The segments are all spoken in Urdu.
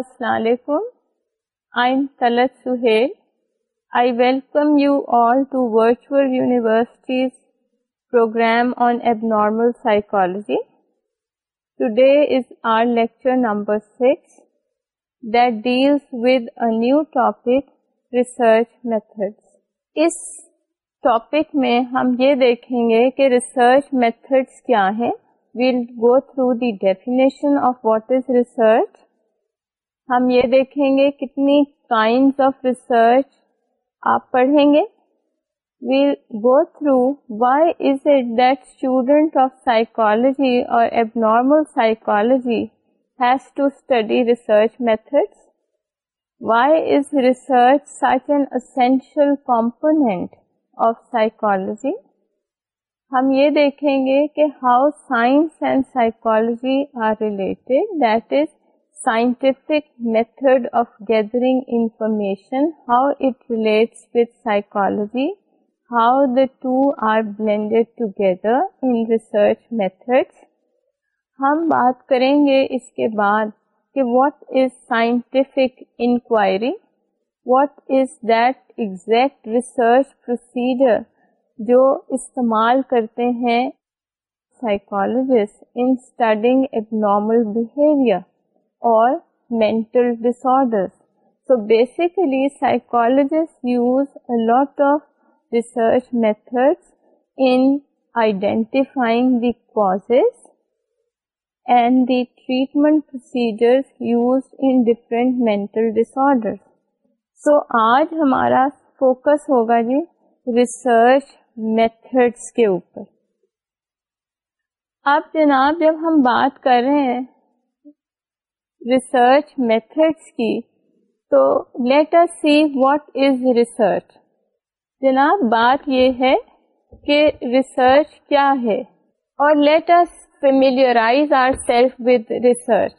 السلام علیکم I am Talat Sohail I welcome you all to virtual universities programme on abnormal psychology today is our lecture number that deals ودیو topic research method اس ٹاپک میں ہم یہ دیکھیں گے کہ ریسرچ میتھڈس کیا ہیں we'll go through the definition of what is research ہم یہ دیکھیں گے کتنی کائنڈ آف ریسرچ آپ پڑھیں گے we'll go through why is it that student of psychology اور abnormal psychology has to study research methods why is research such an essential component of psychology ہم یہ دیکھیں گے کہ how science and psychology are related that is scientific method of gathering information, how it relates with psychology, how the two are blended together in research methods. ہم بات کریں گے اس کے بعد کہ what is scientific inquiry what is that exact research procedure جو استعمال کرتے ہیں psychologist in studying abnormal behaviour اور mental disorders so basically psychologist use lot of research methods in identifying the cause and the treatment procedures use in different mental ڈسر so آج ہمارا فوکس ہوگا جی ریسرچ میتھڈس کے اوپر اب جناب جب ہم بات کر رہے ہیں ریسرچ میتھڈس کی تو let see what is research جناب بات یہ ہے کہ ریسرچ کیا ہے اور let us familiarize our self with research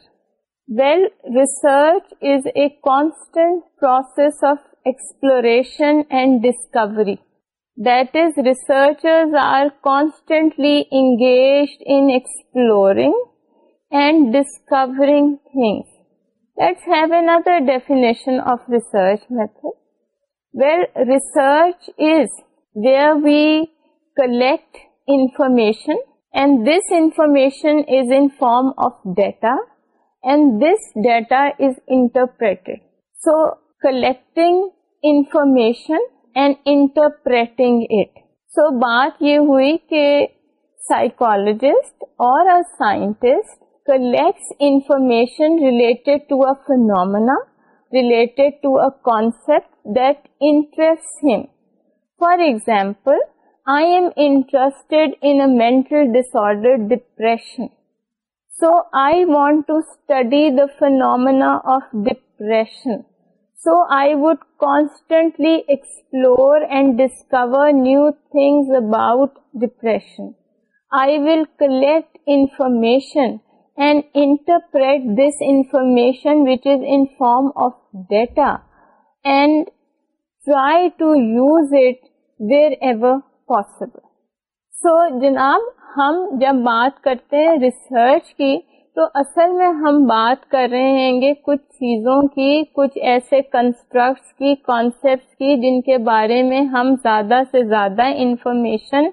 well research is a constant process of exploration and discovery that is researchers are constantly engaged in exploring definition method where research is where we collect information is in form of data this ڈیٹاپریٹ so collecting information and interpreting it so بات یہ ہوئی کہ سائیکولوجسٹ اور سائنٹسٹ کلیکٹرمیشن ریلیٹڈا related so I want to study the phenomena so I would constantly explore and discover new things about depression I will collect information میشن which is in form of data and try to use it wherever possible so جناب ہم جب بات کرتے ہیں ریسرچ کی تو اصل میں ہم بات کر رہے ہیں گے کچھ چیزوں کی کچھ ایسے کنسٹرکٹس کی کانسیپٹس کی جن کے بارے میں ہم زیادہ سے زیادہ انفارمیشن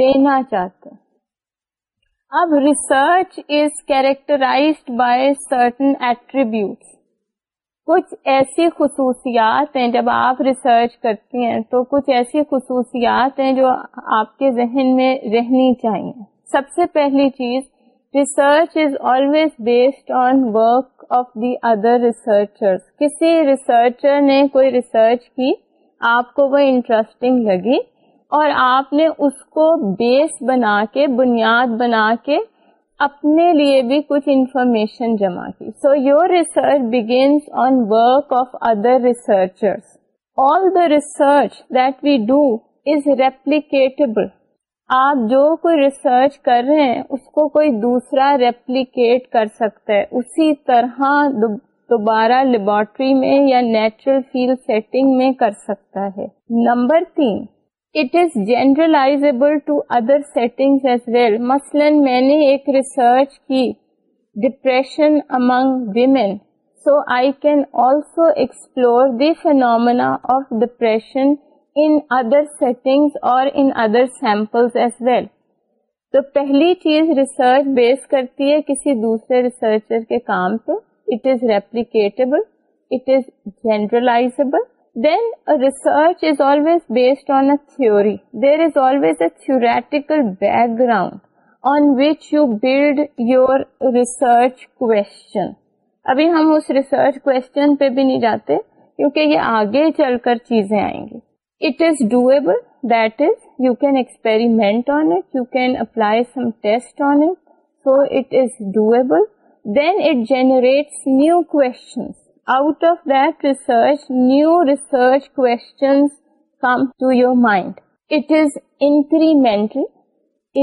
لینا چاہتے ہیں اب research is characterized by certain attribute کچھ ایسی خصوصیات ہیں جب آپ ریسرچ کرتی ہیں تو کچھ ایسی خصوصیات ہیں جو آپ کے ذہن میں رہنی چاہیے سب سے پہلی چیز research is always based on work of the other researcher کسی ریسرچر نے کوئی ریسرچ کی آپ کو وہ انٹرسٹنگ لگی اور آپ نے اس کو بیس بنا کے بنیاد بنا کے اپنے لیے بھی کچھ انفارمیشن جمع کی so your research begins on work of other researchers all the research that we do is replicable آپ جو کوئی ریسرچ کر رہے ہیں اس کو کوئی دوسرا ریپلیکیٹ کر سکتا ہے اسی طرح دوبارہ لیبورٹری میں یا نیچرل فیلڈ سیٹنگ میں کر سکتا ہے نمبر تین it is generalisable to other setting as well مثلاً میں نے ایک ریسرچ کی depression among women so I can also explore the phenomena of depression other setting اور in other samples as well تو پہلی چیز ریسرچ بیس کرتی ہے کسی دوسرے ریسرچر کے کام پہ it is replicable it is generalisable then a research is always based on a theory. There is always a theoretical background on which you build your research question. ابھی ہم اس ریسرچ پہ بھی نہیں جاتے کیونکہ یہ آگے چل کر چیزیں آئیں گی it is doable that is you can experiment on it can apply some test on it so it is doable then it generate new questions out of that research new research quote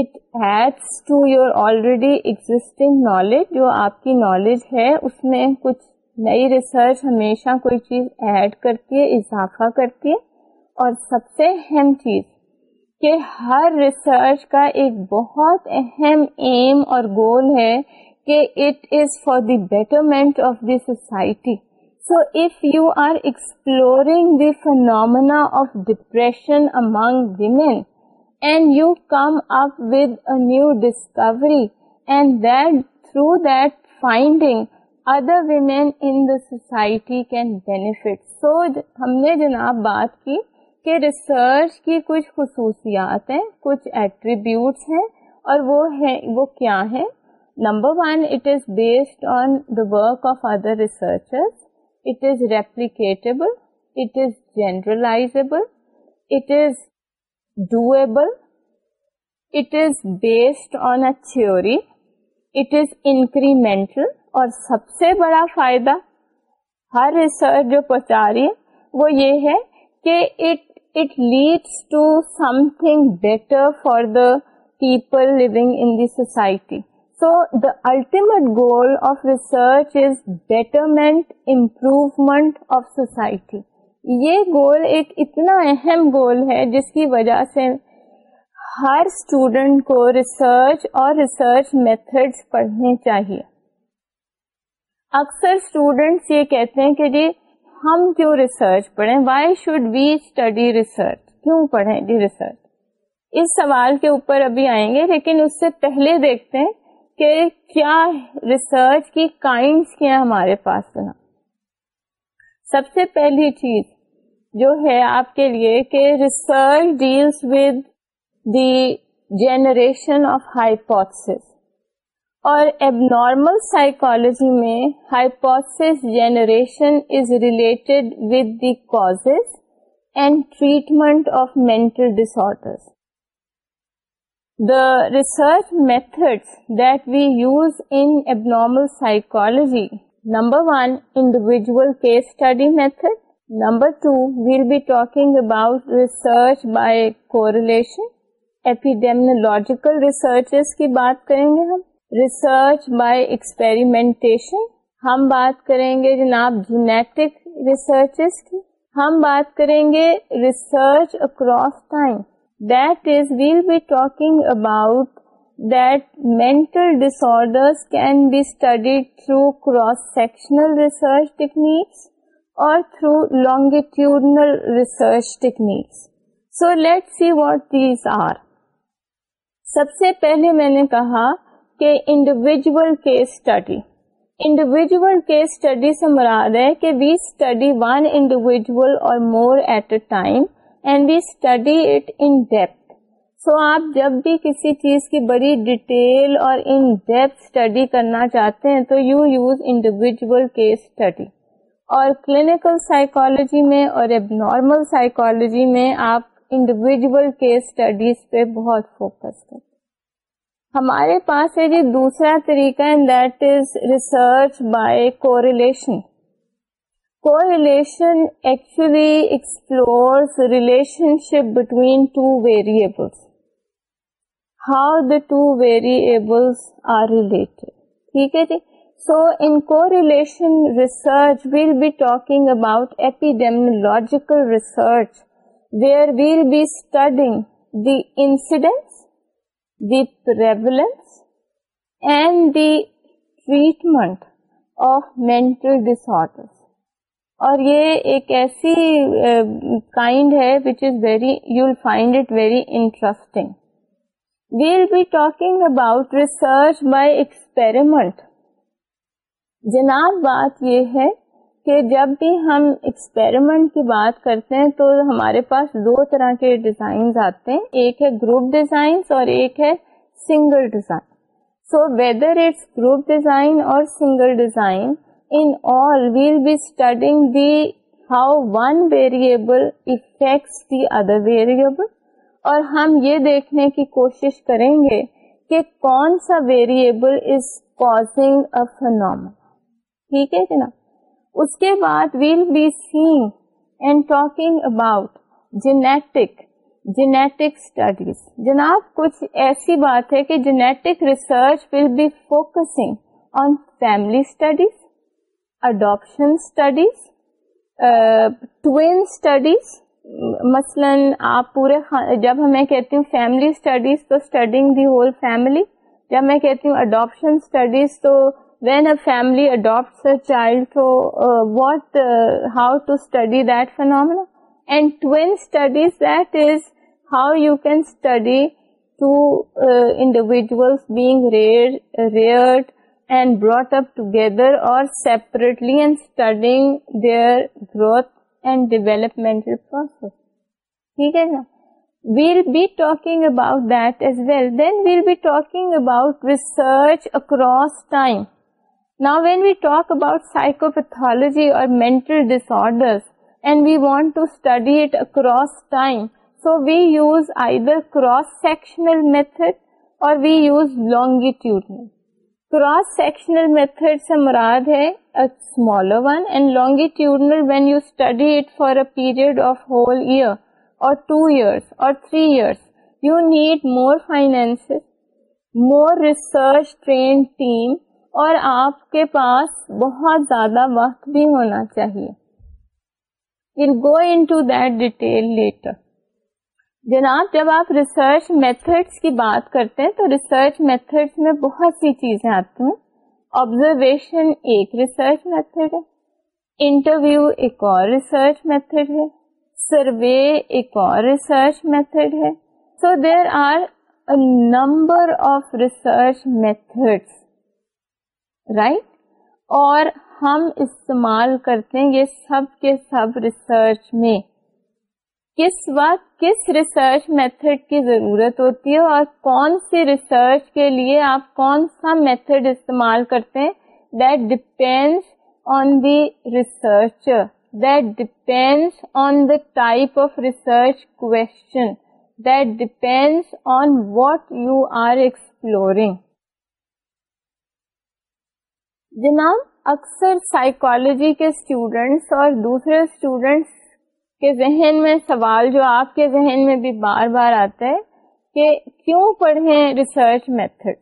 it adds to your already existing knowledge جو آپ کی نالج ہے اس میں کچھ نئی ریسرچ ہمیشہ کوئی چیز ایڈ کرتی ہے اضافہ کرتی ہے اور سب سے اہم چیز کہ ہر ریسرچ کا ایک بہت اہم ایم اور گول ہے کہ it is for the betterment of the society so if you are exploring the phenomena of depression among women and you come up ودیو discovery and that through that finding other women in the society can benefit so ہم نے جناب بات کی کہ ریسرچ کی کچھ خصوصیات ہیں کچھ ایٹریبیوٹس ہیں اور وہ ہیں وہ کیا ہیں number one it is based on the work of other researchers theory it is incremental اور سب سے بڑا فائدہ ہر ریسرچ جو پہنچا رہی ہے وہ یہ ہے کہ people living in the society so the ultimate goal of research is betterment improvement of society یہ گول ایک اتنا اہم گول ہے جس کی وجہ سے ہر اسٹوڈینٹ کو ریسرچ اور ریسرچ میتھڈس پڑھنے چاہیے اکثر اسٹوڈینٹس یہ کہتے ہیں کہ جی ہم کیوں ریسرچ پڑھیں why should we study research کیوں پڑھیں جی ریسرچ اس سوال کے اوپر ابھی آئیں گے لیکن اس سے پہلے دیکھتے ہیں کہ کیا ریسرچ کی کائنڈس کیا ہمارے پاس سب سے پہلی چیز جو ہے آپ کے لیے کہ research deals with the generation of hypothesis اور ایب نارمل سائیکولوجی میں hypothesis generation is related with the cause and treatment of mental disorders the research methods that we use in abnormal psychology. Number one, individual case study method. Number two, we'll be talking about research by correlation. Epidemiological researches ki baat karenge hum. Research by experimentation. ہم بات کریں گے جناب جینیٹک ریسرچز کی ہم بات کریں گے research across time through techniques. So let see what these are سب سے پہلے میں نے کہا کہ individual case study individual case study سے مراد ہے کہ وی اسٹڈی ون انڈیویژل اور more at a time and we study it in depth so آپ جب بھی کسی چیز کی بڑی ڈیٹیل اور ان ڈیپتھ اسٹڈی کرنا چاہتے ہیں تو you use individual case study اور کلینکل سائیکالوجی میں اور اب نارمل سائیکالوجی میں آپ انڈیویژول کیس اسٹڈیز پہ بہت فوکس کرتے ہمارے پاس ہے یہ جی دوسرا طریقہ and that is research by correlation correlation actually explore relationship between two variables how the two variables are relate ٹھیک ہے جی so in correlation research we'll be talking about epidemiological research where we'll be studying the incidence the prevalence and the treatment of میں ڈسر اور یہ ایک ایسی کائنڈ ہے which is very very you will find it interesting be talking about research by experiment جناب بات یہ ہے کہ جب بھی ہم ایکسپیریمنٹ کی بات کرتے ہیں تو ہمارے پاس دو طرح کے ڈیزائنز آتے ہیں ایک ہے گروپ ڈیزائنس اور ایک ہے single design so whether it's group design اور single design in all, we'll be studying the how one variable affects the other variable اور ہم یہ دیکھنے کی کوشش کریں گے کہ کون سا variable is causing a phenomenon ٹھیک ہے جناب اس کے بعد we'll be seeing and talking about genetic genetic studies جناب کچھ ایسی بات ہے کہ genetic research will be focusing on family studies adoption studies twin studies مثلاً آپ پورے جب میں کہتی ہوں فیملی اسٹڈیز تو دی ہول فیملی جب میں کہتی ہوں اڈاپشن اسٹڈیز تو when a family adopt what how to study that phenomena and twin studies that is how you can study two individuals being rear rear and brought up together اورٹل ڈسر and we want to study it across time so we use I the cross sectional method اور we use longitude cross sectional method سے مراد ہے smaller one and longitudinal when you study it for a period of whole year اور ٹو ایئرس اور three years you need more finance more research train team اور آپ کے پاس بہت زیادہ وقت بھی ہونا چاہیے go into that detail later جناب جب آپ ریسرچ میتھڈس کی بات کرتے ہیں تو ریسرچ میتھڈس میں بہت سی چیزیں آتی ہیں آبزرویشن ایک ریسرچ میتھڈ ہے انٹرویو ایک اور ریسرچ میتھڈ ہے سروے ایک اور ریسرچ میتھڈ ہے so there are number of research methods right اور ہم استعمال کرتے ہیں یہ سب کے سب ریسرچ میں کس وقت کس ریسرچ میتھڈ کی ضرورت ہوتی ہے اور کون سی ریسرچ کے لیے آپ کون سا میتھڈ استعمال کرتے ہیں that depends on the research that depends on the type of research question that on what you are exploring جناب اکثر سائیکالوجی کے اسٹوڈینٹس اور دوسرے اسٹوڈینٹس کے ذہن میں سوال جو آپ کے ذہن میں بھی بار بار آتا ہے کہ کیوں پڑھیں research method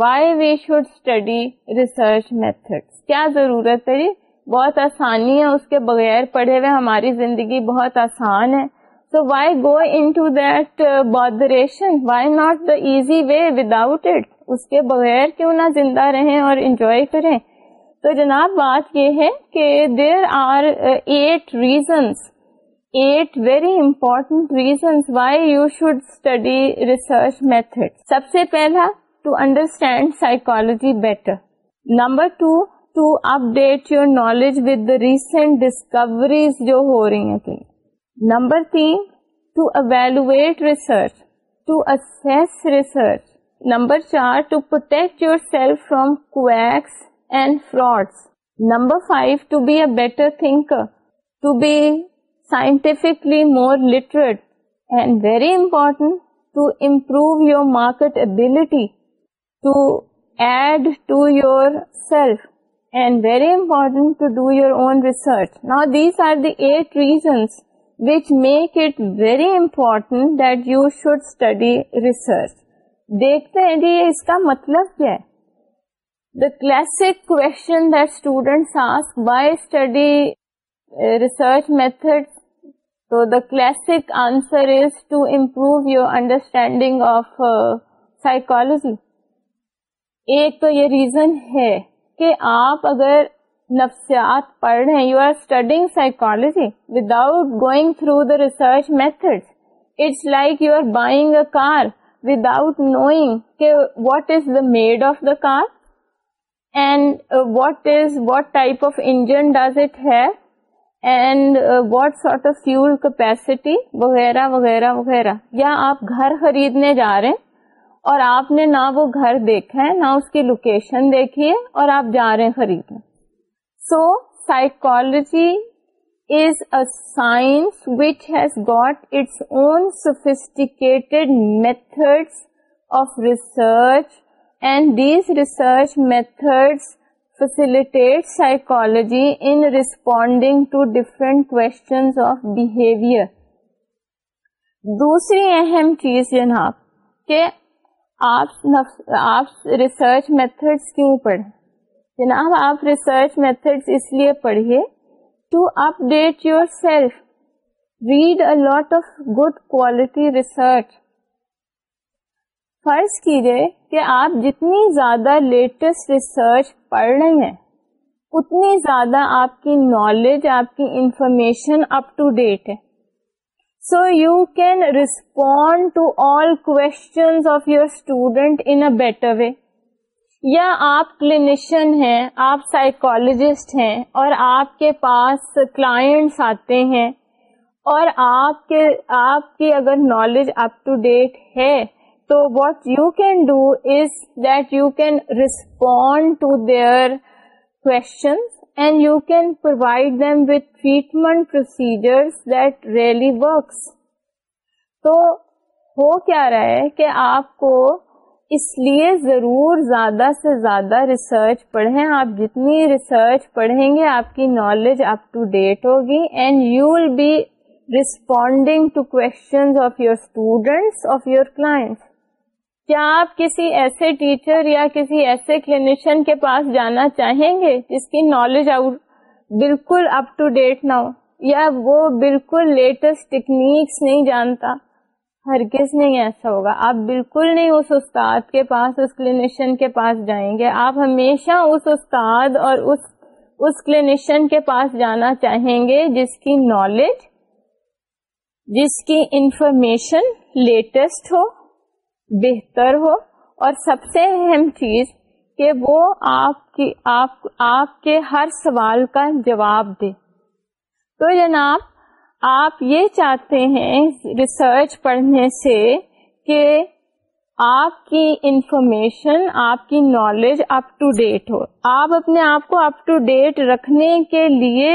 why we should study research method کیا ضرورت ہے جی؟ بہت آسانی ہے اس کے بغیر پڑھے ہوئے ہماری زندگی بہت آسان ہے so why go into that botheration why not the easy way without اس کے بغیر کیوں نہ زندہ رہیں اور انجوائے کریں تو جناب بات یہ ہے کہ there are eight reasons eight very important reasons why you should study research method سب سے پہلا to understand psychology better number two to update your knowledge with the recent discoveries جو ہو رہی تھی نمبر تین to evaluate research to assess research number چار to protect yourself from and frauds number five to be a better thinker to be scientifically more literate and very important to improve your marketability to add to yourself and very important to do your own research نا these are the eight reasons which make it very important that you should study research دیکھتے ہیں کہ اس کا مطلب کیا ہے دا کلسک کو student ask why study research method the classic answer is to improve your understanding of psychology ایک تو یہ ریزن ہے کہ آپ اگر نفسیات پڑھ رہے ہیں you are studying psychology without going through the research method it's like you are buying a car without knowing کہ what is the made of the car and what is what type of engine does it have capacity وغیرہ وغیرہ وغیرہ یا آپ گھر خریدنے جا رہے ہیں اور آپ نے نہ وہ گھر دیکھا ہے نہ اس کی لوکیشن دیکھی ہے اور آپ جا رہے ہیں خریدنے so psychology is a science which has got its own سٹیڈ methods of research and these research methods facilitate psychology in responding to different questions of behavior. دوسری اہم چیز جناب کہ آپ آپ ریسرچ میتھڈس کیوں پڑھیں جناب آپ ریسرچ میتھڈس اس لیے پڑھیے to update yourself read a lot of good quality research فرض کیجئے کہ آپ جتنی زیادہ لیٹسٹ ریسرچ پڑھ رہے ہیں اتنی زیادہ آپ کی نالج آپ کی انفارمیشن اپ ٹو ڈیٹ ہے so you can respond to all کو student in a better way یا آپ کلینیشین ہیں آپ سائیکولوجسٹ ہیں اور آپ کے پاس کلائنٹس آتے ہیں اور آپ کے آپ کی اگر نالج اپ ٹو ڈیٹ ہے تو what you can do is that you can respond to their questions and you can provide them with treatment procedure that really works تو ہو کیا رہا ہے کہ آپ کو اس لیے ضرور زیادہ سے زیادہ ریسرچ پڑھیں آپ جتنی ریسرچ پڑھیں گے آپ کی نالج اپ ٹو ڈیٹ ہوگی and you will be responding to question of your students of your clients کیا آپ کسی ایسے ٹیچر یا کسی ایسے کلینیشین کے پاس جانا چاہیں گے جس کی نالج آؤٹ بالکل اپ ٹو ڈیٹ نہ ہو یا وہ بالکل لیٹسٹ ٹیکنیکس نہیں جانتا ہر کس نہیں ایسا ہوگا آپ بالکل نہیں اس استاد کے پاس اس کلینیشین کے پاس جائیں گے آپ ہمیشہ اس استاد اور اس اس کلینیشین کے پاس جانا چاہیں گے جس کی نالج جس کی انفارمیشن لیٹسٹ ہو بہتر ہو اور سب سے اہم چیز کہ وہ آپ کی آپ آپ کے ہر سوال کا جواب دے تو جناب آپ یہ چاہتے ہیں ریسرچ پڑھنے سے کہ آپ کی انفارمیشن آپ کی نالج اپ ٹو ڈیٹ ہو آپ اپنے آپ کو اپ ٹو ڈیٹ رکھنے کے لیے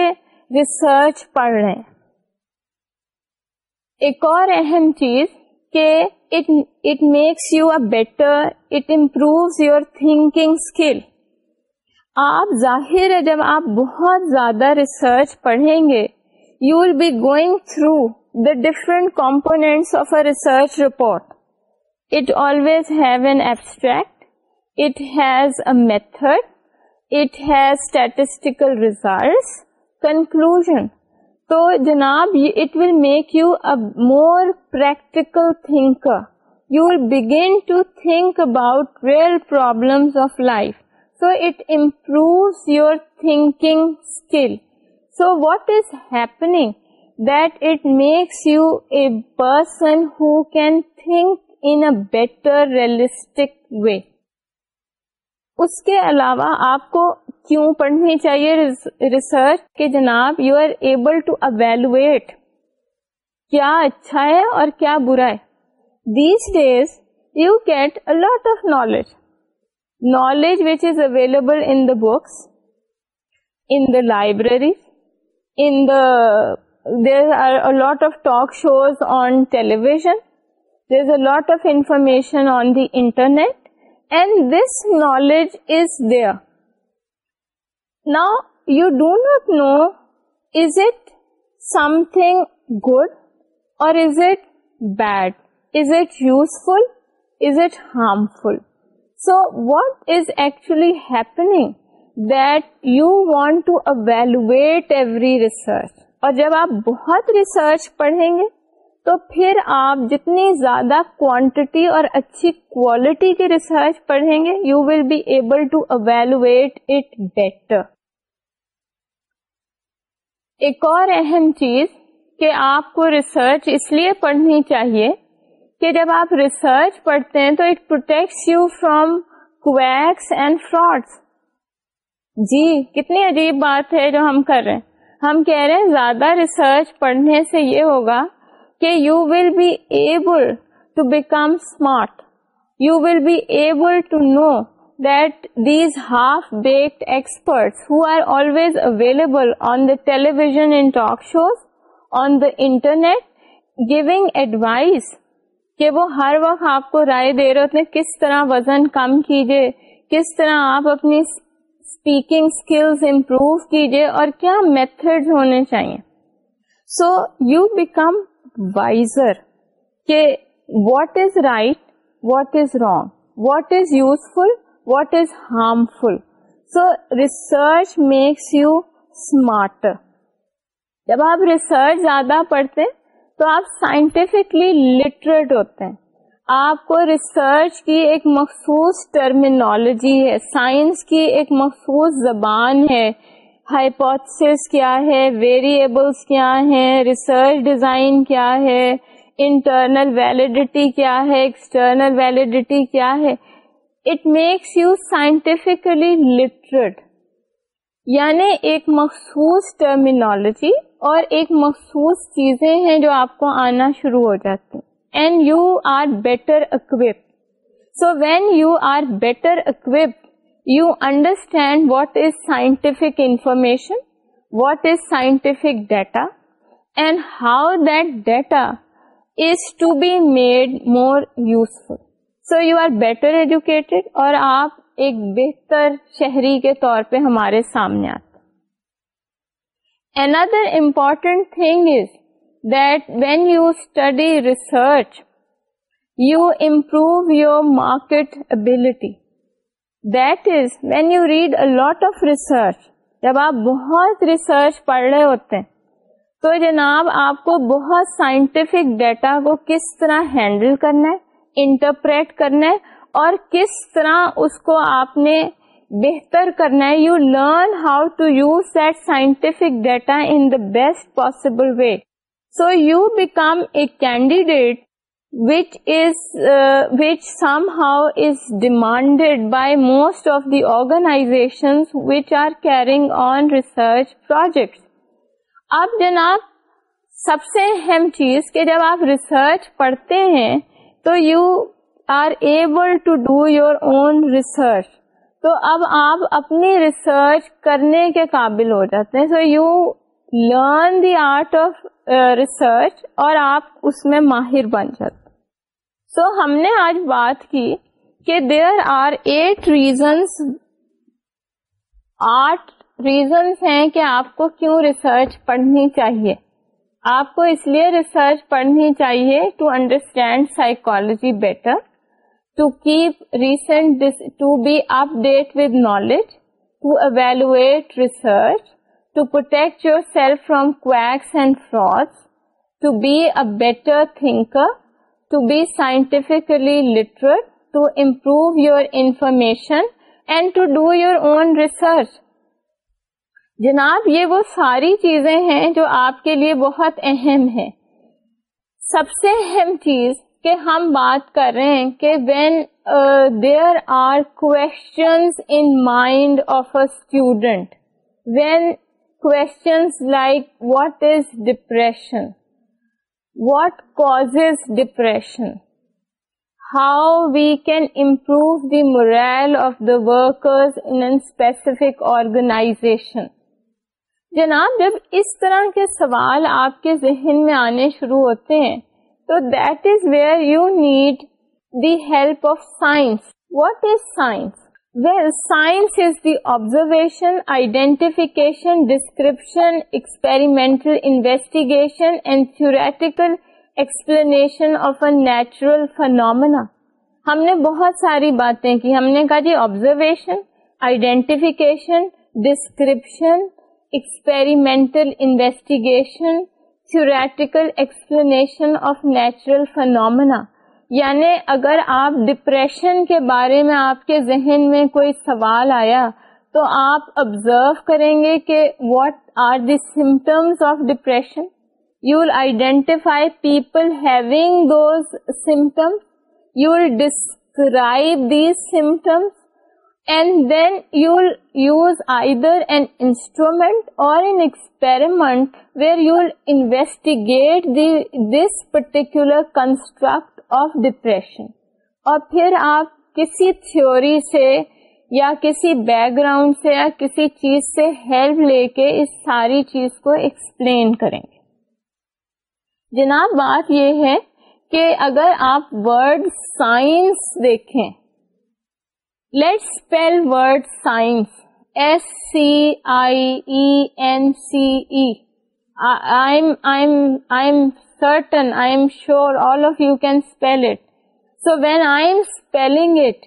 ریسرچ پڑھ رہے ہیں ایک اور اہم چیز کہ it makes you a better it improves your thinking skill آپ ظاہر ہے جب آپ بہت زیادہ ریسرچ پڑھیں گے you will be going through the different components of a research report it always have an abstract it has a method it has statistical conclusion تو جناب it will make you a more practical thinker you will begin to think about real problem of life so it improves your thinking skill so what is happening that it makes you a person who can think in better realistic way اس کے علاوہ آپ کو کیوں پڑھنی چاہیے ریسرچ کہ جناب you are able to evaluate کیا اچھا ہے اور کیا برا ہے these days you get a lot of knowledge knowledge which is available in the books in the library in the there are lot of talk shows on television there is a lot of information on the internet and this knowledge is there نا you don't not know is it something good or is it bad is it useful is it harmful so what is actually happening that you want to evaluate every research اور جب آپ بہت ریسرچ پڑھیں گے تو پھر آپ جتنی زیادہ کوانٹٹی اور اچھی کوالٹی کی ریسرچ پڑھیں گے you will be able to evaluate it better ایک اور اہم چیز کہ آپ کو ریسرچ اس لیے پڑھنی چاہیے کہ جب آپ ریسرچ پڑھتے ہیں تو it protects you from quacks and frauds جی کتنی عجیب بات ہے جو ہم کر رہے ہیں ہم کہہ رہے ہیں زیادہ ریسرچ پڑھنے سے یہ ہوگا کہ you will be able to become smart you will be able to know that these half baked experts available on the television and talk shows on the internet giving advice کہ وہ ہر وقت آپ کو رائے دے رہے ہوتے کس طرح وزن کم کیجیے کس طرح آپ اپنی اسپیکنگ اسکلز امپروو کیجیے اور کیا میتھڈ ہونے چاہیے so you become what is right what is wrong what is useful what is harmful so research makes you smart جب آپ ریسرچ زیادہ پڑھتے تو آپ سائنٹیفکلی لٹریٹ ہوتے ہیں آپ کو ریسرچ کی ایک مخصوص ٹرمینالوجی ہے سائنس کی ایک مخصوص زبان ہے کیا ہے ویریبلس کیا ہیں ریسرچ ڈیزائن کیا ہے انٹرنل ویلڈیٹی کیا ہے ایکسٹرنل ویلڈیٹی کیا ہے it makes you scientifically literate یعنی ایک مخصوص ٹرمینالوجی اور ایک مخصوص چیزیں ہیں جو آپ کو آنا شروع ہو جاتی and you are better equipped so when you are better equipped you understand what is scientific information what is scientific data and how that data is to be made more useful so you are better educated اور آپ ایک بہتر شہری کے طور پہ ہمارے سامنے آتے اندر important thing is that when you study research you improve your marketability research جب آپ بہت ریسرچ پڑھ رہے ہوتے ہیں تو جناب آپ کو بہت سائنٹیفک ڈیٹا کو کس طرح ہینڈل کرنا ہے انٹرپریٹ کرنا ہے اور کس طرح اس کو آپ نے بہتر کرنا ہے you learn how to use that scientific data in the best possible way so you become a candidate which is which somehow is demanded by most of the organisations which are caring on research projects اب جناب سب سے اہم چیز کہ جب آپ ریسرچ پڑھتے ہیں تو you are able to do your own research تو اب آپ اپنی ریسرچ کرنے کے قابل ہو جاتے ہیں so you learn the art of research اور آپ اس میں ماہر بن جاتے ہیں سو ہم نے آج بات کی کہ دیر آر ایٹ ریزنس آٹھ ریزنس ہیں کہ آپ کو کیوں ریسرچ پڑھنی چاہیے آپ کو اس لیے ریسرچ پڑھنی چاہیے to understand psychology better to keep recent to be up date with knowledge to evaluate research to protect yourself from quacks and frauds to be a better thinker to be scientifically literate to improve your information and to do your own research جناب یہ وہ ساری چیزیں ہیں جو آپ کے لیے بہت اہم ہے سب سے اہم چیز کہ ہم بات کر رہے ہیں کہ when there are questions in mind of a student when questions like what is depression what cause depression how we can improve the morale of the workers in organization جناب جب اس طرح کے سوال آپ کے ذہن میں آنے شروع ہوتے ہیں تو that is where you need the help of science what is science well science is the observation identification description experimental investigation and theoretical explanation of a natural phenomena. ہم نے بہت ساری باتیں کی ہم نے کہا جی observation identification description experimental investigation theoretical explanation of natural phenomena یعنی اگر آپ ڈپریشن کے بارے میں آپ کے ذہن میں کوئی سوال آیا تو آپ ابزرو کریں گے کہ what are the symptoms of depression you will identify people having those symptoms you will describe these symptoms and then you will use either an instrument اور this particular construct of depression اور پھر آپ کسی تھیوری سے یا کسی بیک گراؤنڈ سے یا کسی چیز سے ہیلپ لے کے اس ساری چیز کو ایکسپلین کریں گے جناب بات یہ ہے کہ اگر آپ ورڈ سائنس دیکھیں let spell word science S C I N C E when spell it so when I am spelling it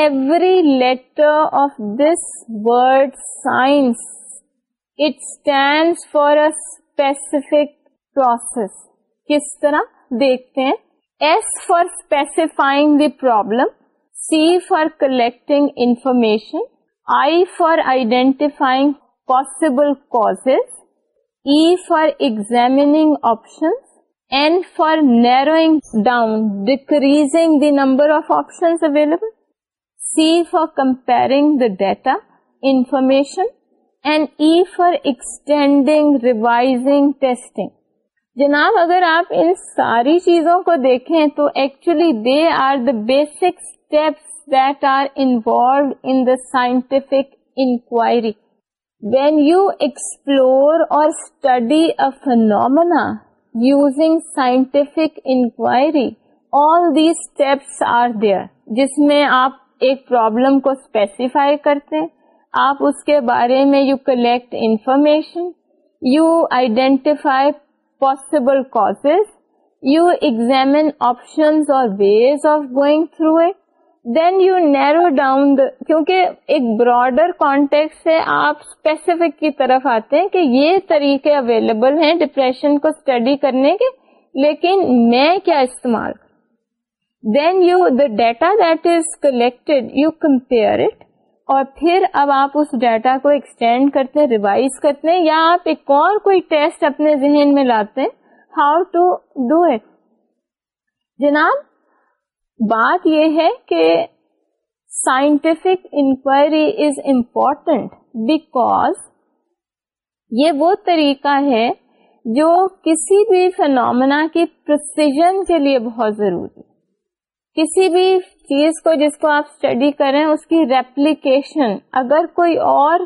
every letter of this word science for specific process کس طرح دیکھتے ہیں S for specifying the problem C for collecting information I for identifying possible cause for e N for narrowing down decreasing the number of options available C for comparing the data information and E for extending revising testing جناب اگر آپ ان ساری چیزوں کو دیکھیں تو actually they are the basic steps that are involved in the scientific inquiry when you explore اور study of phenomena using scientific inquiry all the steps are there جس میں آپ ایک پرابلم کو اسپیسیفائی کرتے آپ اس کے بارے میں you collect information you identify possible cause you examine options اور ways of going through it then you narrow down کیونکہ ایک براڈر کانٹیکٹ سے آپ اسپیسیفک کی طرف آتے ہیں کہ یہ طریقے اویلیبل ہیں ڈپریشن کو اسٹڈی کرنے کے لیکن میں کیا استعمال then you the data that is collected you compare it اور پھر اب آپ اس ڈیٹا کو ایکسٹینڈ کرتے ہیں ریوائز کرتے ہیں یا آپ ایک اور کوئی ٹیسٹ اپنے ذہن میں لاتے ہیں ہاؤ ٹو ڈو اٹ جناب بات یہ ہے کہ scientific inquiry is important because یہ وہ طریقہ ہے جو کسی بھی فنومنا کی پرسیزن کے لیے بہت ضروری کسی بھی چیز کو جس کو آپ اسٹڈی کریں اس کی ریپلیکیشن اگر کوئی اور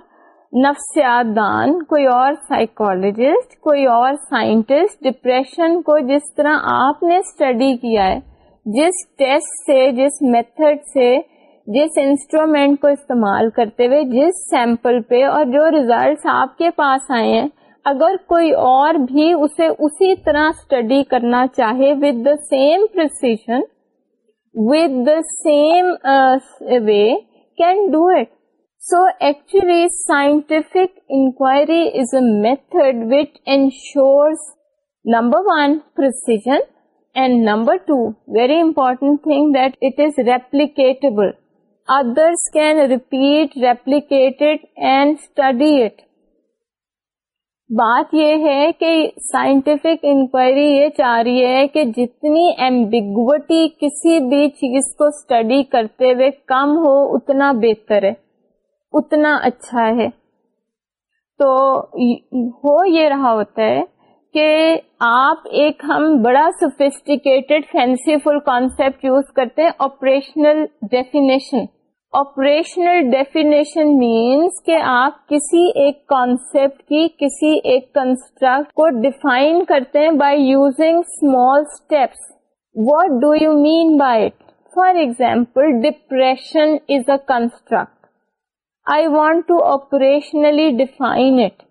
نفسیات دان کوئی اور سائیکولوجسٹ کوئی اور سائنٹسٹ ڈپریشن کو جس طرح آپ نے اسٹڈی کیا ہے جس ٹیسٹ سے جس میتھڈ سے جس انسٹرومینٹ کو استعمال کرتے ہوئے جس سیمپل پہ اور جو ریزلٹس آپ کے پاس آئے ہیں اگر کوئی اور بھی اسے اسی طرح اسٹڈی کرنا چاہے with the same precision with the same way can do it so actually scientific inquiry is a method which ensure number one precision And number two, very important thing that it is replicatable. Others can repeat, replicate it and study it. بات یہ ہے کہ سائنٹیفک انکوائری یہ چاہ رہی ہے کہ جتنی ایمبیگوٹی کسی بھی چیز کو اسٹڈی کرتے ہوئے کم ہو اتنا بہتر ہے اتنا اچھا ہے تو ہو یہ رہا ہوتا ہے کہ آپ ایک ہم بڑا sophisticated fanciful concept use کرتے ہیں operational definition operational definition means کہ آپ کسی ایک کانسیپٹ کی کسی ایک کنسٹرکٹ کو ڈیفائن کرتے ہیں by using small steps what do you mean by it for example depression is a construct I want to operationally define it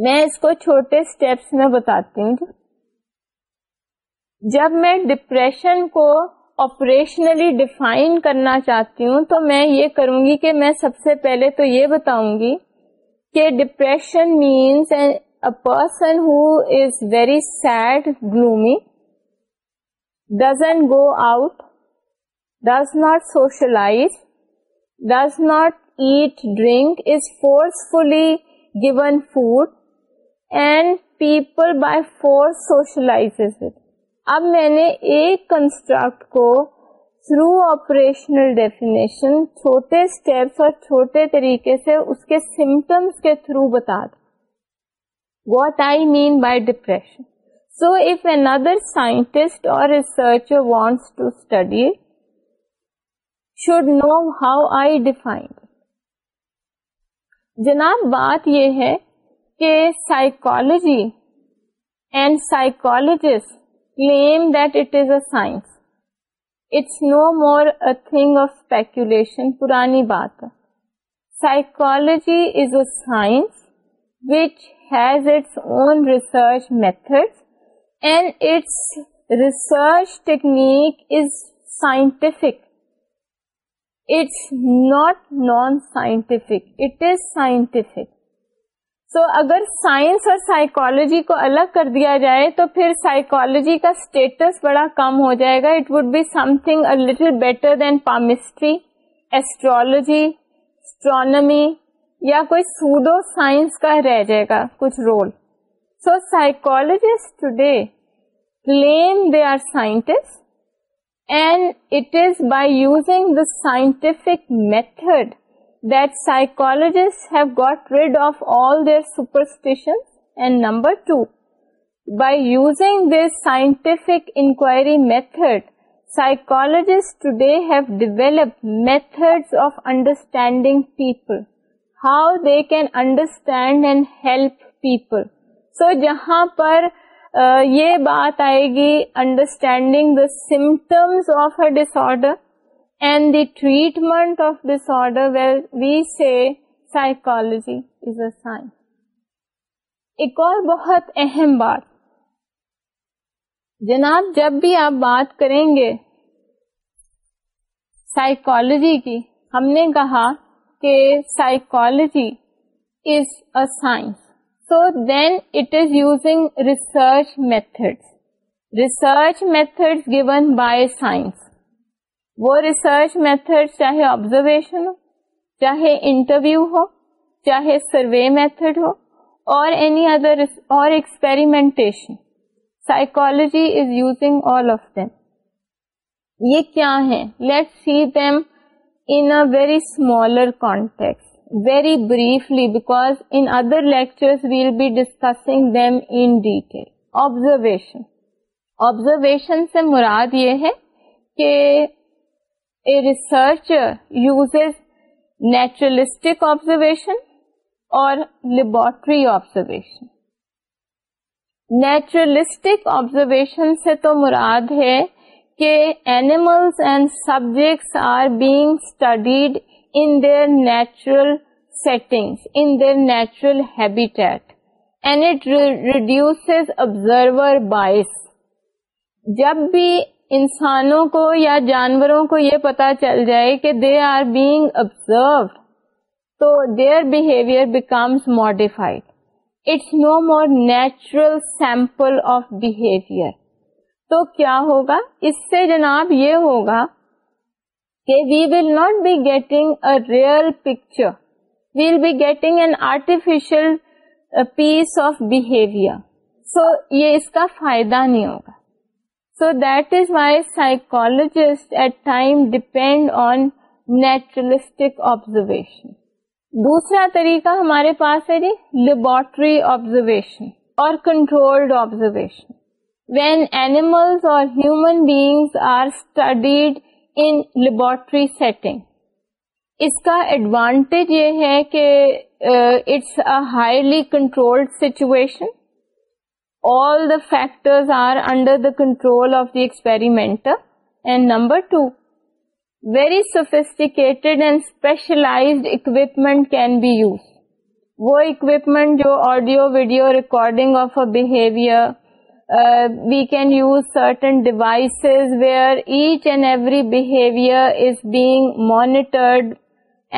میں اس کو چھوٹے اسٹیپس میں بتاتی ہوں جی۔ جب میں ڈپریشن کو آپریشنلی ڈیفائن کرنا چاہتی ہوں تو میں یہ کروں گی کہ میں سب سے پہلے تو یہ بتاؤں گی کہ depression means a person who is very sad gloomy doesn't go out does not socialize does not eat drink is forcefully given given food and people by four socialize اب میں نے ایک کنسٹرکٹ کو تھرو آپریشنل ڈیفینیشن چھوٹے اسٹیپس اور چھوٹے طریقے سے اس کے سمٹمس کے تھرو بتا دیا what I mean by depression so if another scientist اور researcher wants to study should know how I defined جناب بات یہ ہے psychology and psychologist claim that it is a science it's no more a thing of speculation پرانی بات psychology is a science which has its own research method and its research technique is scientific it's not non scientific it is scientific. So so, اگر سائنس اور سائیکالوجی کو الگ کر دیا جائے تو پھر سائیکالوجی کا اسٹیٹس بڑا کم ہو جائے گا it would be something little better than palmistry astrology astronomy یا کوئی سوڈو سائنس کا رہ جائے گا کچھ role so psychologist today claim they are scientist and it is by using the scientific method that psychologists have got rid of all their superstitions and number two by using this scientific inquiry method psychologists today have developed methods of understanding people how they can understand and help people so جہاں پر یہ بات آئے گی understanding the symptoms of a disorder and the treatment of disorder we see psychology is a ایک اور بہت اہم بات جناب جب بھی آپ بات کریں گے سائیکالوجی کی ہم نے کہا کہ psychology is a science so then it is using research method research method given by science وہ ریسرچ میتھڈ چاہے آبزرویشن ہو چاہے انٹرویو ہو چاہے سروے میتھڈ ہو اور اینی ادر اور experimentation psychology is using all of them یہ کیا ہے let see them in very smaller contexts very briefly because in other lecture well be discussing them in detail observation observation سے مراد یہ ہے کہ ریسرچ یوز نیچرلسٹک آبزرویشن اور لیبورٹری آبزرویشن نیچور آبزرویشن سے تو مراد ہے کہ animals and subjects are being studied in their natural setting in their natural habitat and it radius observer bias جب بھی انسانوں کو یا جانوروں کو یہ پتا چل جائے کہ دے آر بینگ ابزرو تو their behaviour becomes modified it's no more natural sample of behaviour تو کیا ہوگا اس سے جناب یہ ہوگا کہ we will not be getting a real picture we'll be getting an artificial piece of behaviour so یہ اس کا فائدہ نہیں ہوگا so that is why psychologist at time depend on naturalistic observation دوسرا طریقہ ہمارے پاس ہے جی لیبورٹری آبزرویشن اور کنٹرول آبزرویشن وین اینیمل اور human beings are studied in laboratory setting اس کا ایڈوانٹیج یہ ہے کہ it's a highly control situation factor are under the control of the experiment and number two very sophisticated and specialize equipment can be use وہ اكویپمینٹ جو audio video recording of a behaviour we can use certain devices where each and every behaviour is being monitored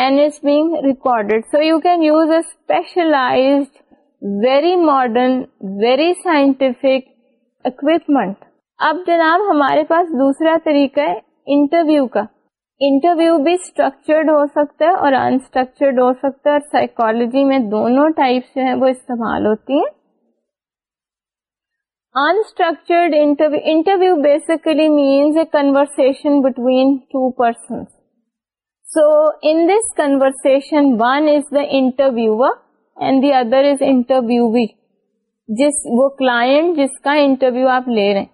and is being recorded so you can use a specialised very modern very scientific equipment اب جناب ہمارے پاس دوسرا طریقہ ہے انٹرویو کا انٹرویو بھی اسٹرکچرڈ ہو سکتا ہے اور انسٹرکچرڈ ہو سکتا ہے اور سائیکالوجی میں دونوں ٹائپس جو ہیں وہ استعمال ہوتی ہیں unstructured interview interview basically means a conversation between two person so in this conversation one is the interview and the other is interview بھی جس وہ کلائنٹ جس کا انٹرویو آپ لے رہے ہیں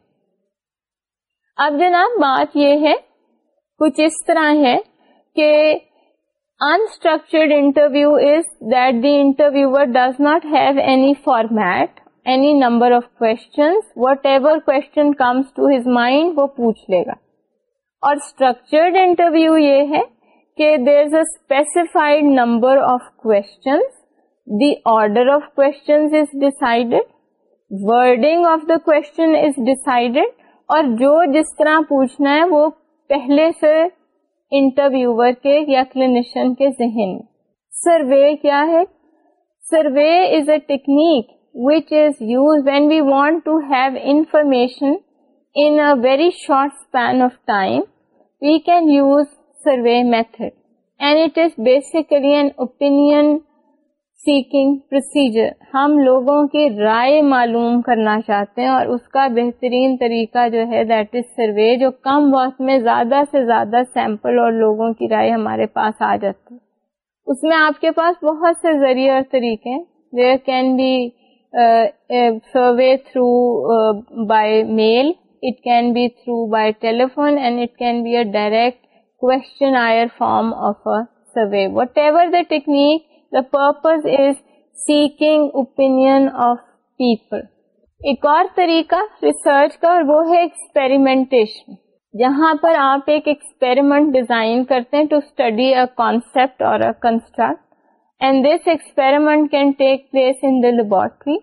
اب جناب بات یہ ہے کچھ اس طرح ہے کہ unstructured interview is that the interview does not have any format any number of questions whatever question comes to his mind وہ پوچھ لے گا اور اسٹرکچرڈ انٹرویو یہ ہے کہ there is a specified number of questions the order of اور جو جس طرح پوچھنا ہے وہ پہلے سے کے یا کلینیشن کے ذہن سروے کیا ہے survey is a technique which is use when we want to have information in very short span of time we can use survey method and it is basically an opinion seeking procedure ہم لوگوں کی رائے معلوم کرنا چاہتے ہیں اور اس کا بہترین طریقہ جو ہے دیٹ از سروے جو کم وقت میں زیادہ سے زیادہ سیمپل اور لوگوں کی رائے ہمارے پاس آ جاتی ہے اس میں آپ کے پاس بہت سے ذریعے اور طریقے there can be survey through by mail it can be through by telephone and it can be a direct questionnaire form of a survey whatever the technique purpose is seeking opinion of people ایک اور طریقہ ریسرچ کا اور وہ ہے ایکسپیریمنٹیشن جہاں پر آپ ایکسپیریمنٹ ڈیزائن کرتے ہیں ٹو اسٹڈی اے اونسپٹ اور construct and this experiment can take place in the laboratory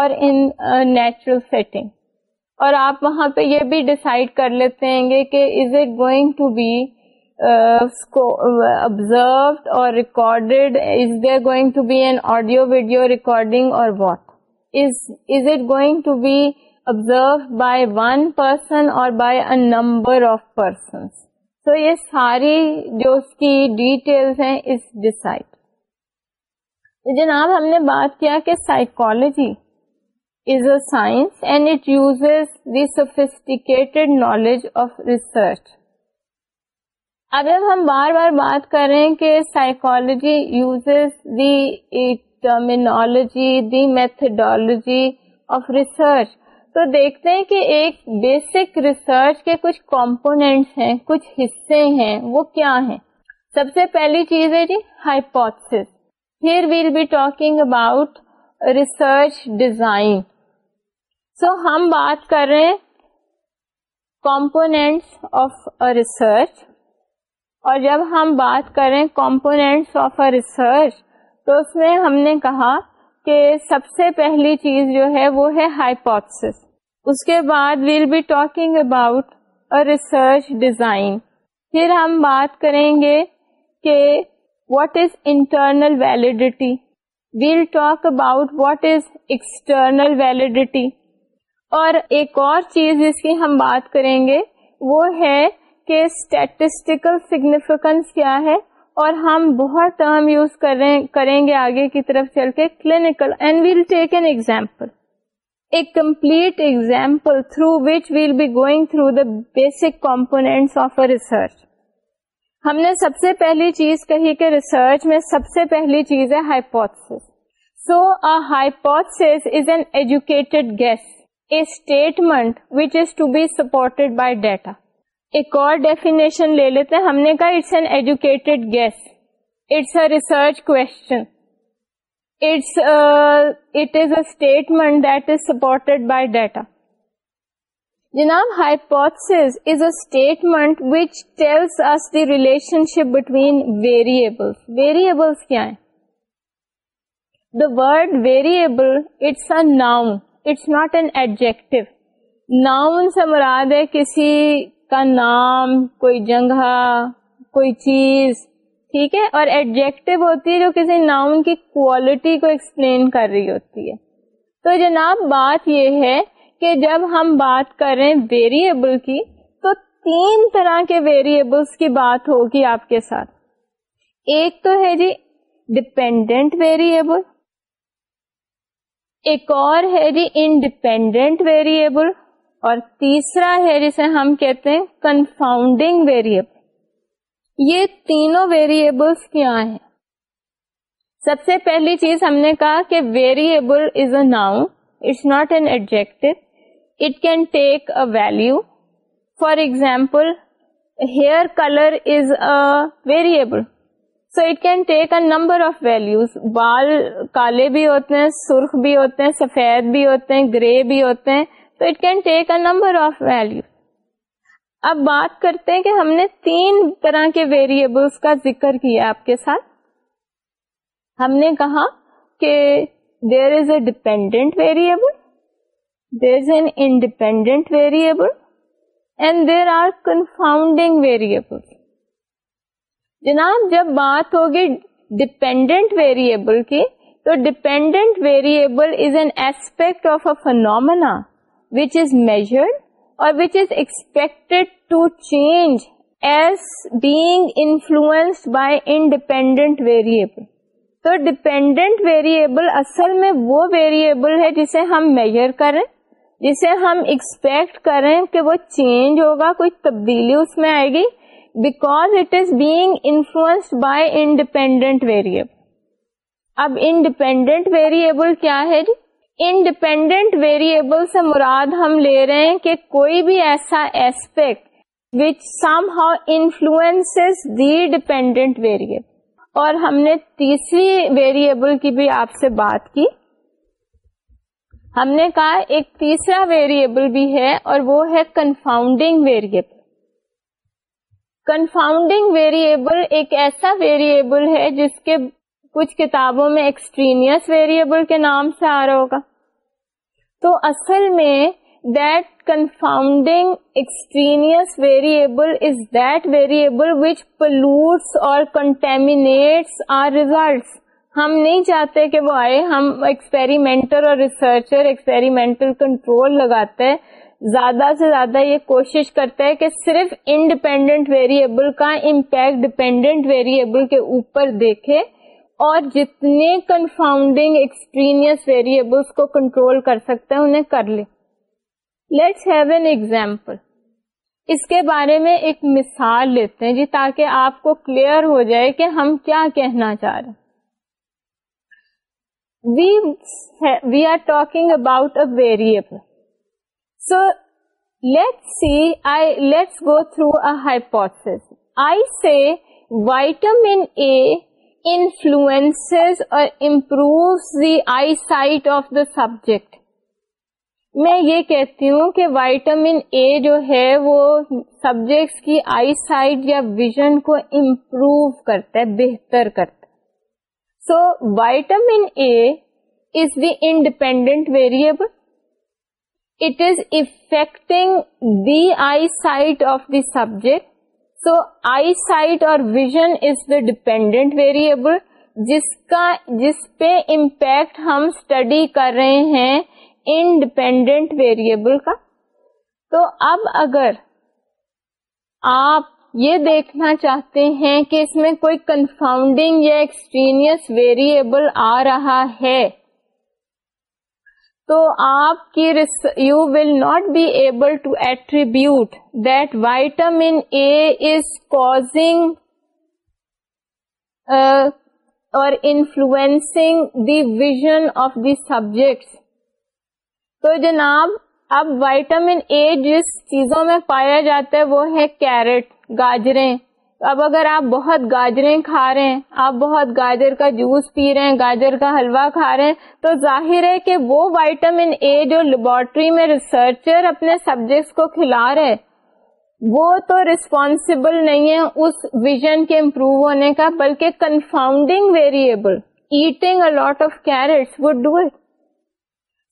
اور ان نیچرل سیٹنگ اور آپ وہاں پہ یہ بھی ڈسائڈ کر لیتے ہیں گے کہ is it going to be observed اور ڈیٹیل ہیں از ڈسائڈ جناب ہم نے بات کیا کہ psychology is a science and it use the sophisticated knowledge of research اب جب ہم بار بار بات کر رہے ہیں کہ psychology uses the terminology the methodology of research تو دیکھتے ہیں کہ ایک بیسک ریسرچ کے کچھ کمپونیٹس ہیں کچھ حصے ہیں وہ کیا ہیں سب سے پہلی چیز ہے جی hypothesis here we'll be talking about research design so ہم بات کر رہے ہیں کمپونیٹس آف ریسرچ اور جب ہم بات کریں کمپونیٹس آف اے ریسرچ تو اس میں ہم نے کہا کہ سب سے پہلی چیز جو ہے وہ ہے ہائپوتھس اس کے بعد we'll be talking about research design پھر ہم بات کریں گے کہ what is internal validity we'll talk about what is external validity اور ایک اور چیز جس کی ہم بات کریں گے وہ ہے کے اسٹیٹسٹیکل سگنیفیکنس کیا ہے اور ہم بہت ٹرم یوز کریں گے آگے کی طرف چل کے clinical and we'll take an example a complete example through which we'll be going through the basic of research ہم نے سب سے پہلی چیز کہی کہ ریسرچ میں سب سے پہلی چیز ہے hypothesis سوپوتس is an educated guess a statement which is to be supported by data ایک اور ڈیفینیشن لے لیتے ہیں ہم نے کہا it's an educated guess it's a research question it's it is a statement that is supported by data جناب hypothesis is a statement which tells us the relationship between variables variables کیا ہیں the word variable it's a noun it's not an adjective noun سے مراد ہے کسی کا نام کوئی جگہ کوئی چیز ٹھیک ہے اور ایڈجیکٹو ہوتی ہے جو کسی ناؤن کی کوالٹی کو ایکسپلین کر رہی ہوتی ہے تو جناب بات یہ ہے کہ جب ہم بات کریں ویریبل کی تو تین طرح کے ویریبلس کی بات ہوگی آپ کے ساتھ ایک تو ہے جی ڈپینڈنٹ ویریبل ایک اور ہے جی انڈیپینڈنٹ ویریبل اور تیسرا ہے جسے ہم کہتے ہیں کنفاؤنڈنگ ویریبل یہ تینوں ویریبلس کیا ہیں سب سے پہلی چیز ہم نے کہا کہ variable is a now it's not an adjective it can take a value for example hair colour is a variable so it can take a number of values بال کالے بھی ہوتے ہیں سرخ بھی ہوتے ہیں سفید بھی ہوتے ہیں گرے بھی ہوتے ہیں it take a number of value اب بات کرتے ہیں کہ ہم نے تین طرح کے ویریبلس کا ذکر کیا آپ کے ساتھ ہم نے کہا کہ there is a dependent variable there is an independent variable and there are confounding variable جناب جب بات ہوگی ڈپینڈنٹ ویریبل کی تو dependent variable is an aspect of a phenomena which is measured اور which is expect change as being influence by independent variable تو ڈپینڈنٹ ویریبل اصل میں وہ ویریبل ہے جسے ہم میجر کریں جسے ہم ایکسپیکٹ کریں کہ وہ چینج ہوگا کوئی تبدیلی اس میں آئے گی because it is being influence by independent variable اب انڈیپینڈنٹ ویریبل کیا ہے جی انڈیپینڈنٹ ویریبل سے مراد ہم لے رہے ہیں کہ کوئی بھی ایسا aspect which somehow influence the variable اور ہم نے تیسری ویریبل کی بھی آپ سے بات کی ہم نے کہا ایک تیسرا ویریبل بھی ہے اور وہ ہے کنفاؤنڈنگ ویریبل کنفاؤنڈنگ ویریبل ایک ایسا ویریبل ہے جس کے کچھ کتابوں میں ایکسٹرینیس ویریبل کے نام سے آ رہا ہوگا تو اصل میں ہم نہیں چاہتے کہ وہ آئے ہم ایکسپیریمنٹل اور ریسرچر ایکسپیریمنٹل کنٹرول لگاتے ہیں زیادہ سے زیادہ یہ کوشش کرتے ہیں کہ صرف انڈیپینڈنٹ ویریبل کا امپیکٹ ڈپینڈنٹ ویریبل کے اوپر دیکھے اور جتنے کنفاؤنڈنگ ایکسٹرینس ویریبلس کو کنٹرول کر سکتا ہے انہیں کر لے لیٹس ہیو این ایگزامپل اس کے بارے میں ایک مثال لیتے ہیں جی تاکہ آپ کو کلیئر ہو جائے کہ ہم کیا کہنا چاہ رہے ہیں we are talking about a variable so let's go through this I say vitamin A influence اور improve the eyesight of the subject میں یہ کہتی ہوں کہ وائٹامن اے جو ہے وہ سبجیکٹس کی آئی سائٹ یا ویژن کو امپروو کرتا ہے بہتر کرتا so vitamin A is the independent variable it is affecting the eyesight of the subject تو آئی سائٹ اور vision is the dependent variable جس کا جس پہ امپیکٹ ہم اسٹڈی کر رہے ہیں انڈیپینڈنٹ ویریبل کا تو اب اگر آپ یہ دیکھنا چاہتے ہیں کہ اس میں کوئی کنفاؤنڈنگ یا ایکسٹرینس ویریبل آ رہا ہے تو آپ کی رس you will not be able to attribute that vitamin A is causing اور influencing the vision of the subjects تو جناب اب وائٹامن اے جس چیزوں میں پایا جاتا ہے وہ ہے کیرٹ گاجریں اب اگر آپ بہت گاجریں کھا رہے ہیں آپ بہت گاجر کا جوس پی رہے ہیں گاجر کا حلوہ کھا رہے ہیں تو ظاہر ہے کہ وہ وائٹامن اے جو لیبورٹری میں ریسرچر اپنے سبجیکٹس کو کھلا رہے وہ تو ریسپانسبل نہیں ہے اس ویژن کے امپروو ہونے کا بلکہ confounding variable eating a lot of would do it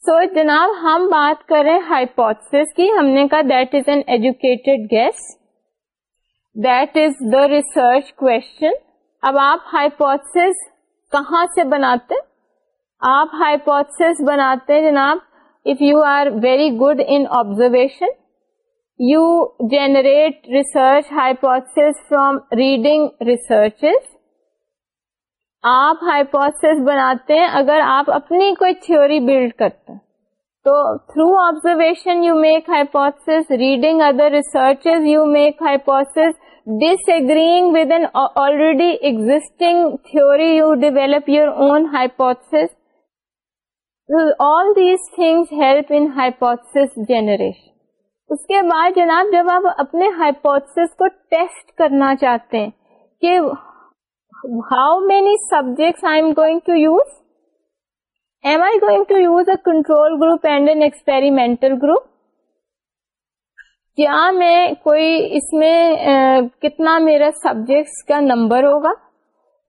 so جناب ہم بات کریں ہائپوتھس کی ہم نے کہا that is an educated guess research کو اب آپ ہائیپوس کہاں سے بناتے آپ ہائیپوس بناتے جناب if you are very good in observation you generate research hypothesis from reading research آپ ہائیپوسس بناتے ہیں اگر آپ اپنی کوئی تھیوری بلڈ کرتے تو through observation you make hypothesis reading other research you make hypothesis this with with an already existing you you develop your own hypothesis all these things help in hypothesis generation اس کے بعد جناب جب آپ اپنے ہائیپوتھس کو ٹیسٹ کرنا چاہتے ہیں کہ how many subjects I am going to use am I going to use a control group and an experimental group کیا میں کوئی اس میں کتنا میرا سبجیکٹس کا نمبر ہوگا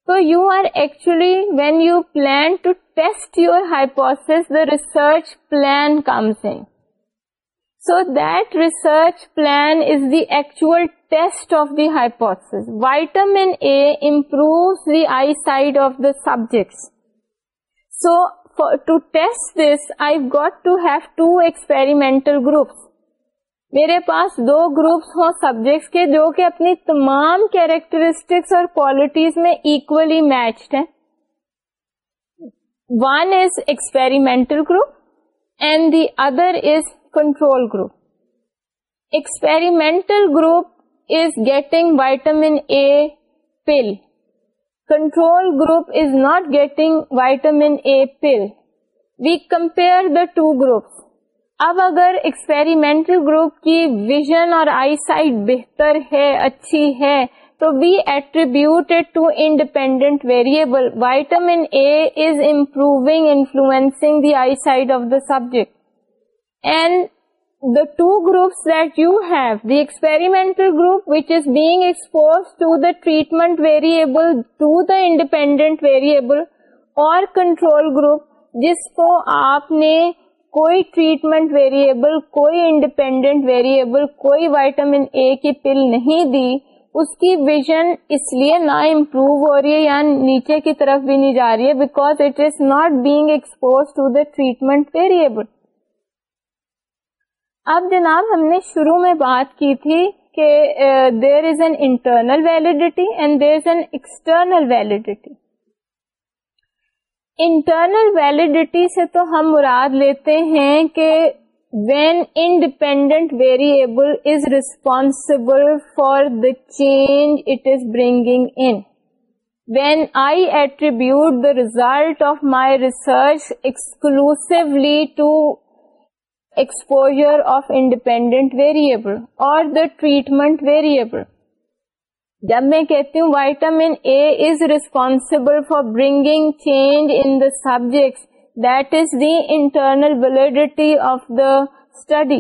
تو you are actually when you plan to test your the research plan in so that research plan is the actual test of the hypothesis vitamin A improve the eyesight of the subjects so to test this I got to have two experimental groups میرے پاس دو گروپس ہوں سبجیکٹس کے جو کہ اپنی تمام کیریکٹرسٹکس اور کوالٹیز میں ایکولی میچڈ ہیں one is experimental group and the other is control group experimental group is getting vitamin A pill control group is not getting vitamin A pill we compare the two groups اب اگر ایکسپیریمنٹل گروپ کی ویژن اور آئی سائٹ بہتر ہے اچھی ہے تو to independent variable A is improving the eyesight of the subject and variable اور کنٹرول گروپ جس کو آپ نے کوئی ٹریٹمنٹ ویریبل کوئی انڈیپینڈنٹ ویریبل کوئی وائٹامن اے کی پل نہیں دی اس کی ویژن اس لیے نہ امپروو ہو رہی ہے یا نیچے کی طرف بھی نہیں جا رہی ہے because it is not being expose to the treatment variable اب جناب ہم نے شروع میں بات کی تھی کہ there is an internal validity and there is an external validity internal validity سے تو ہم مراد لیتے ہیں کہ when independent variable is is for the change it bringing in result of my research exposure of independent variable اور دا ٹریٹمنٹ ویریبل جب میں کہتی ہوں vitamin A is responsible for bringing change in the subject that is the internal validity of the study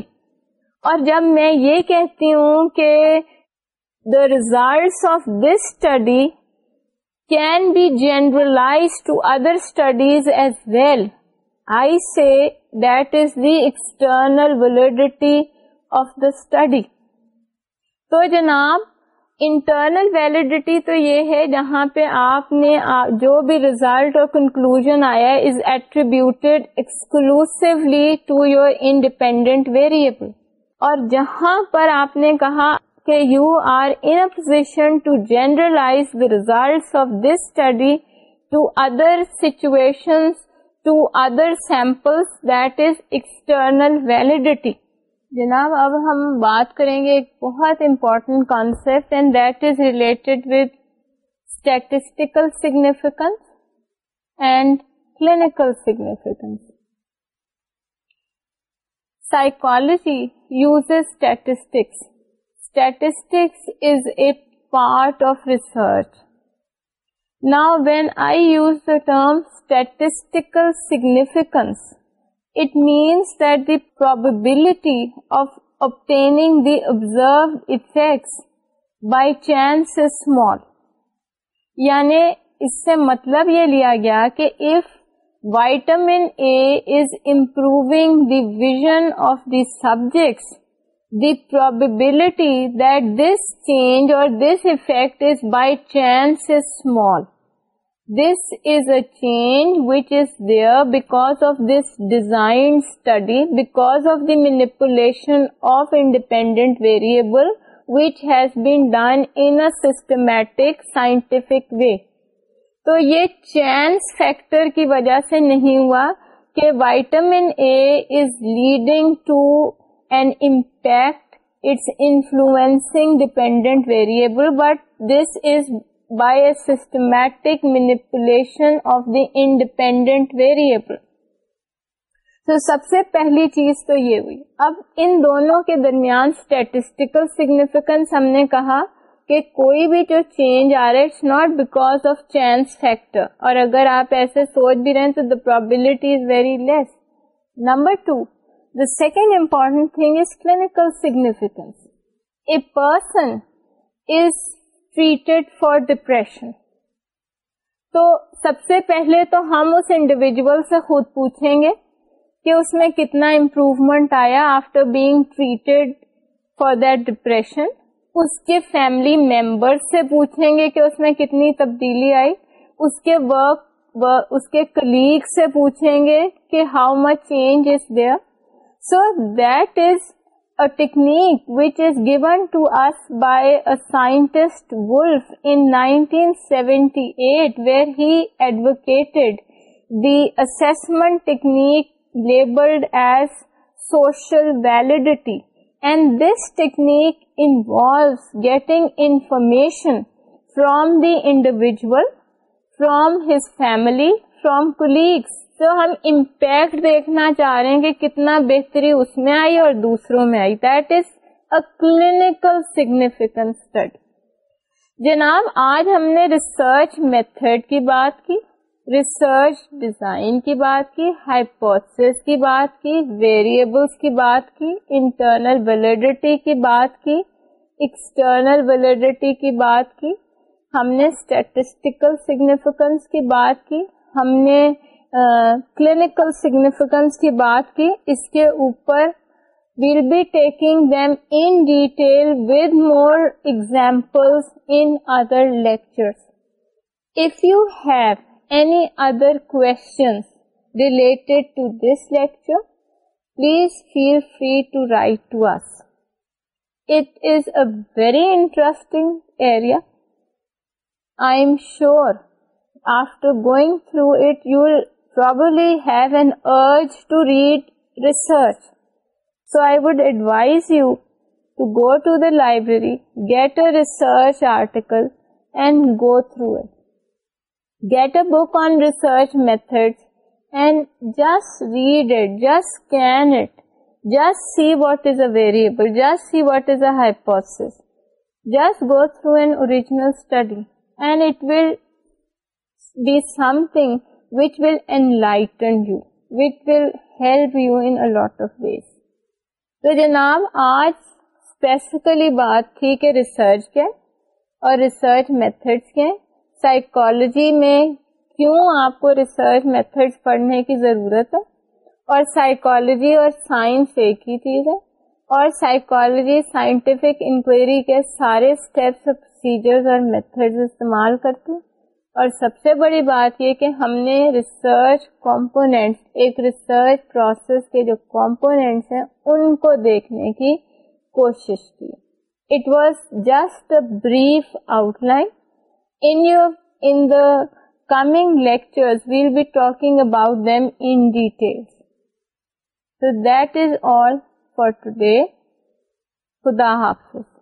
اور جب میں یہ کہتی ہوں کہ the result of this study can be generalize to other studies as well I see that is the external validity of the study تو جناب انٹرنل ویلیڈیٹی تو یہ ہے جہاں پہ آپ نے جو بھی ریزلٹ اور کنکلوژ آیا is attributed exclusively to your independent variable اور جہاں پر آپ نے کہا کہ you are in position to generalize the result of this study to other situation to other samples that is external validity جناب اب ہم بات کریں گے ایک بہت important concept and that is related with statistical significance and clinical significance psychology use statistics statistics is a part of research now when I use the term statistical significance it means that the probability of being the observe effects by chance a small یعنی اس سے مطلب یہ لیا گیا کہ if vitamin A is improving the vision of the subjects the probability that this change اور this effect is by chance a small this is a change which is drawback of this design study because of the manipulation of independent variable which has been done in systematic scientific way تو یہ چینس فیکٹر کی وجہ سے نہیں ہوا کہ vitamin A is leading to an impact it's influencing dependent variable but this is systematic manipulation of the independent variable تو سب سے پہلی چیز تو یہ ہوئی اب ان دونوں کے درمیان اسٹیٹسٹیکل سیگنیفیکینس ہم نے کہا کہ کوئی بھی جو چینج آ رہا ہے it's not because of factor اور اگر آپ ایسے سوچ بھی رہے ہیں تو the problem is very less number two the second important thing is clinical significance a person is treated for depression تو سب سے پہلے تو ہم اس انڈیویجل سے خود پوچھیں گے کہ اس میں کتنا امپروومنٹ آیا after being treated for that depression اس کے فیملی ممبر سے پوچھیں گے کہ اس میں کتنی تبدیلی آئی اس کے ورک اس کے کلیگ سے پوچھیں گے کہ how much change is there so that is a technique which is given to us by a scientist, Wolf, in 1978, where he advocated the assessment technique labeled as social validity. And this technique involves getting information from the individual, from his family, from colleagues, سو ہم امپیکٹ دیکھنا چاہ رہے ہیں کہ کتنا بہتری اس میں آئی اور دوسروں میں آئی that is a clinical study جناب آج ہم نے ریسرچ میتھڈ کی بات کی ریسرچ ڈیزائن کی بات کی ہائپوتھس کی بات کی ویریبلس کی بات کی انٹرنل ویلڈیٹی کی بات کی ایکسٹرنل ویلیڈیٹی کی بات کی ہم نے اسٹیٹسٹیکل سگنیفیکینس کی بات کی ہم نے کلینکل سیگنیفیکنس کی بات کی اس کے اوپر we'll be taking them in detail with more example other lectures if you have any other questions related to this lecture please feel free to to write us it is a very interesting area I am sure after going through it your probably have an urge to read research. So I would advise you to go to the library, get a research article and go through it. Get a book on research methods and just read it, just scan it, just see what is a variable, just see what is a hypothesis. Just go through an original study and it will be something which will enlighten help you in lot of these تو جناب آج اسپیسیفکلی بات تھی کہ ریسرچ کیا اور ریسرچ میتھڈس کیا سائیکالوجی میں کیوں آپ کو ریسرچ میتھڈس پڑھنے کی ضرورت ہے اور سائیکالوجی اور سائنس ایک ہی چیز ہے اور سائیکالوجی سائنٹیفک انکوائری کے سارے اسٹیپس پروسیجرز اور میتھڈز استعمال کرتے ہیں اور سب سے بڑی بات یہ کہ ہم نے ریسرچ کمپوننٹس ایک ریسرچ پروسیس کے جو کمپوننٹس ہیں ان کو دیکھنے کی کوشش کی it was just a brief outline in your in the coming lecture well be talking about them in detail so that is all for today خدا حافظ